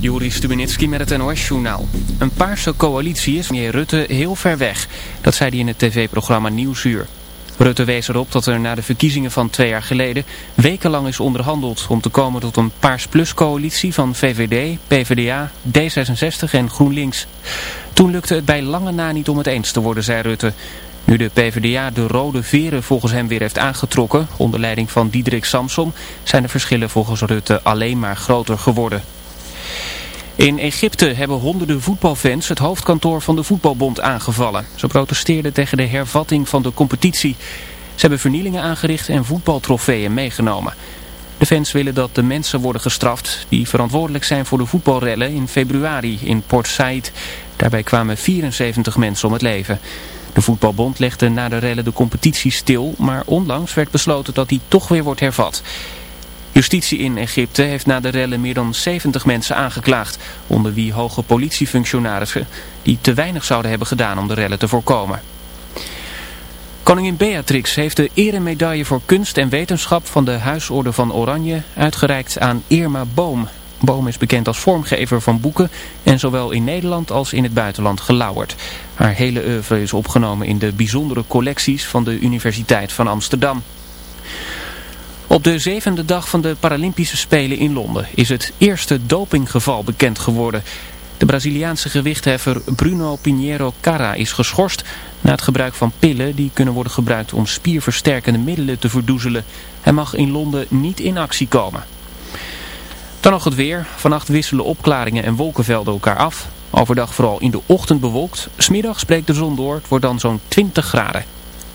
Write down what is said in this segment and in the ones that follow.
Juri Stubenitski met het NOS-journaal. Een paarse coalitie is premier Rutte heel ver weg. Dat zei hij in het tv-programma Nieuwsuur. Rutte wees erop dat er na de verkiezingen van twee jaar geleden wekenlang is onderhandeld om te komen tot een Paars Plus coalitie van VVD, PvdA, D66 en GroenLinks. Toen lukte het bij lange na niet om het eens te worden, zei Rutte. Nu de PvdA de rode veren volgens hem weer heeft aangetrokken, onder leiding van Diederik Samsom, zijn de verschillen volgens Rutte alleen maar groter geworden. In Egypte hebben honderden voetbalfans het hoofdkantoor van de voetbalbond aangevallen. Ze protesteerden tegen de hervatting van de competitie. Ze hebben vernielingen aangericht en voetbaltrofeeën meegenomen. De fans willen dat de mensen worden gestraft die verantwoordelijk zijn voor de voetbalrellen in februari in Port Said. Daarbij kwamen 74 mensen om het leven. De voetbalbond legde na de rellen de competitie stil, maar onlangs werd besloten dat die toch weer wordt hervat. Justitie in Egypte heeft na de rellen meer dan 70 mensen aangeklaagd, onder wie hoge politiefunctionarissen die te weinig zouden hebben gedaan om de rellen te voorkomen. Koningin Beatrix heeft de eremedaille voor kunst en wetenschap van de Huisorde van Oranje uitgereikt aan Irma Boom. Boom is bekend als vormgever van boeken en zowel in Nederland als in het buitenland gelauwerd. Haar hele oeuvre is opgenomen in de bijzondere collecties van de Universiteit van Amsterdam. Op de zevende dag van de Paralympische Spelen in Londen is het eerste dopinggeval bekend geworden. De Braziliaanse gewichtheffer Bruno Pinheiro Carra is geschorst na het gebruik van pillen die kunnen worden gebruikt om spierversterkende middelen te verdoezelen. Hij mag in Londen niet in actie komen. Dan nog het weer. Vannacht wisselen opklaringen en wolkenvelden elkaar af. Overdag vooral in de ochtend bewolkt. Smiddag spreekt de zon door. Het wordt dan zo'n 20 graden.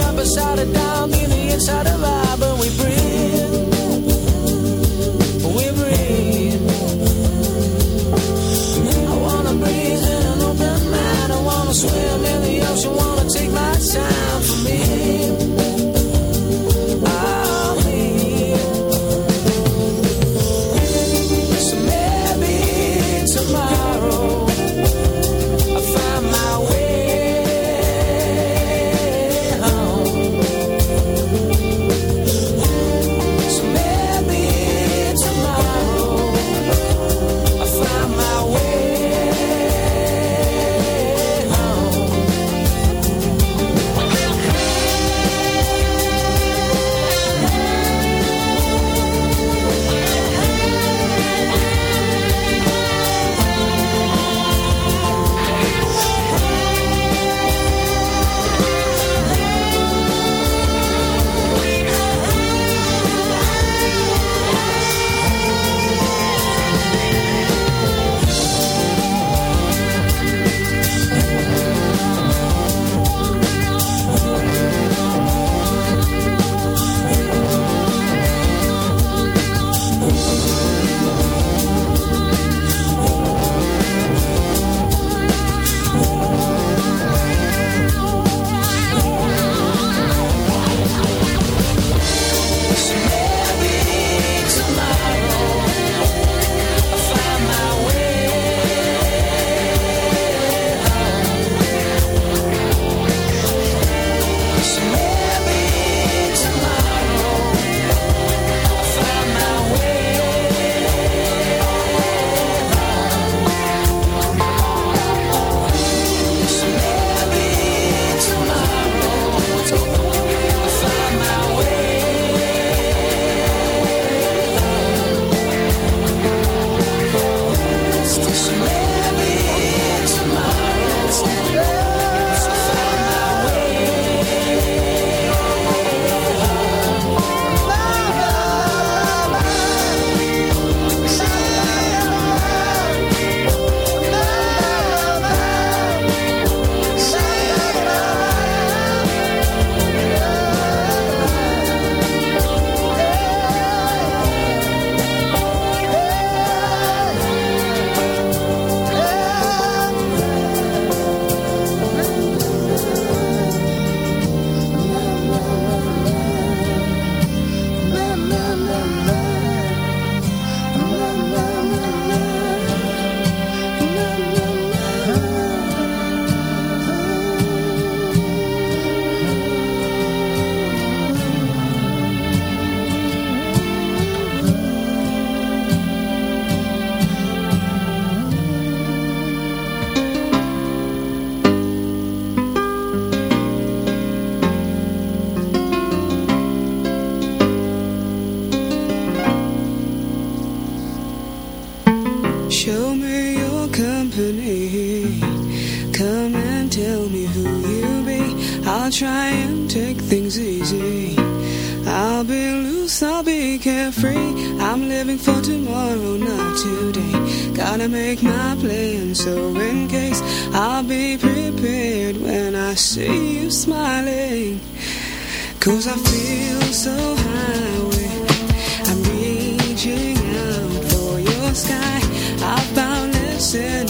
the up side of down, give the inside of out, but we breathe, we breathe. I wanna breathe in an open mind, I wanna swim in the ocean, wanna take my time for me. sin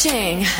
Ching.